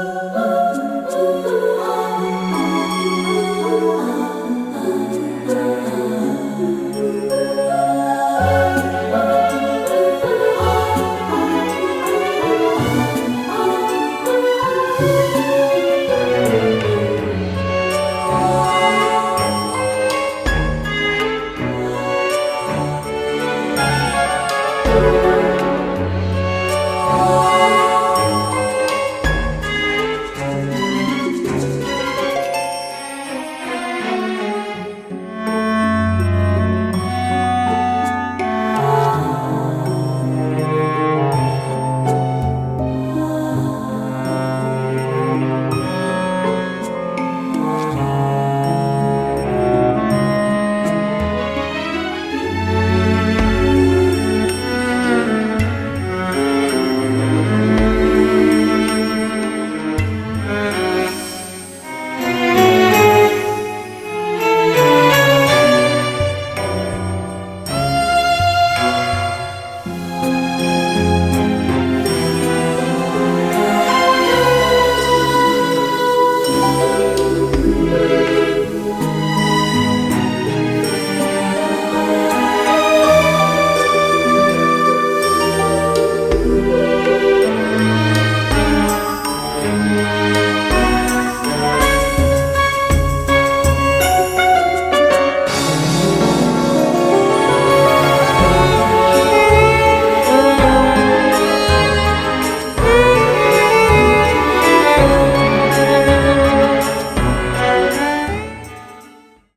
Oh, ooh, ooh, Thank you.